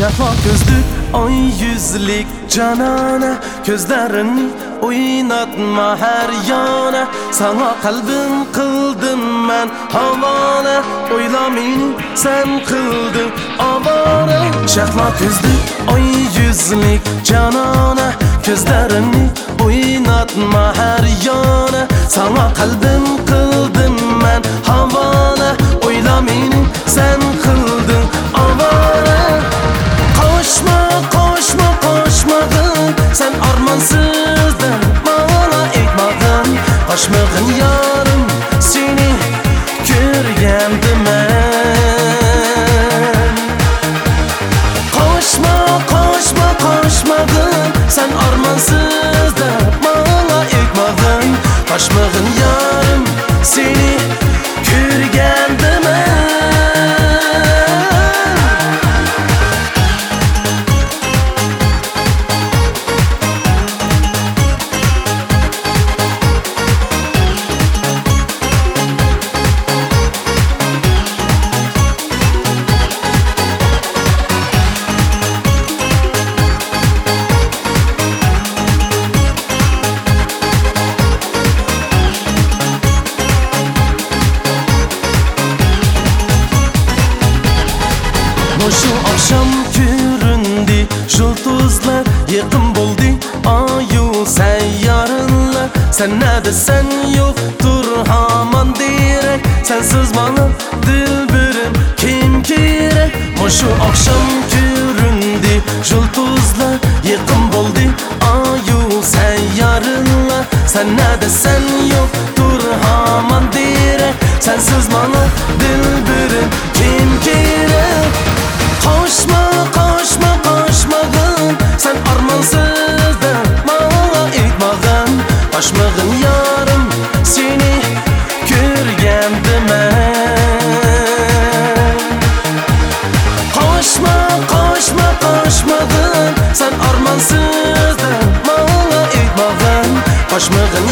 Şeffaf gözlük ay yüzlük canana Gözlerini oynatma her yana. Sana kalbim kıldım ben havale Oyla beni sen kıldın avare Şeffaf gözlük ay yüzlük canana Gözlerini oynatma her yana. Sana kalbim kıldım ben havale Oyla beni sen kıldın Uşul akşam köründi Şultuzlar yakın buldu. Ayu seyyarınlar Sen ne desen yoktur. Haman direk Sensiz bana dilbirim Kim gerek Uşul akşam köründi Şultuzlar yakın buldu. Ayu seyyarınlar Sen ne desen yoktur. Haman direk Sensiz bana dilbirim Kim gerek Koşma koşma koşmağın Sen armansızdır bana etmağın Koşmağın yarım seni görgendim ben Koşma koşma koşmağın Sen armansızdır bana etmağın Koşmağın yarım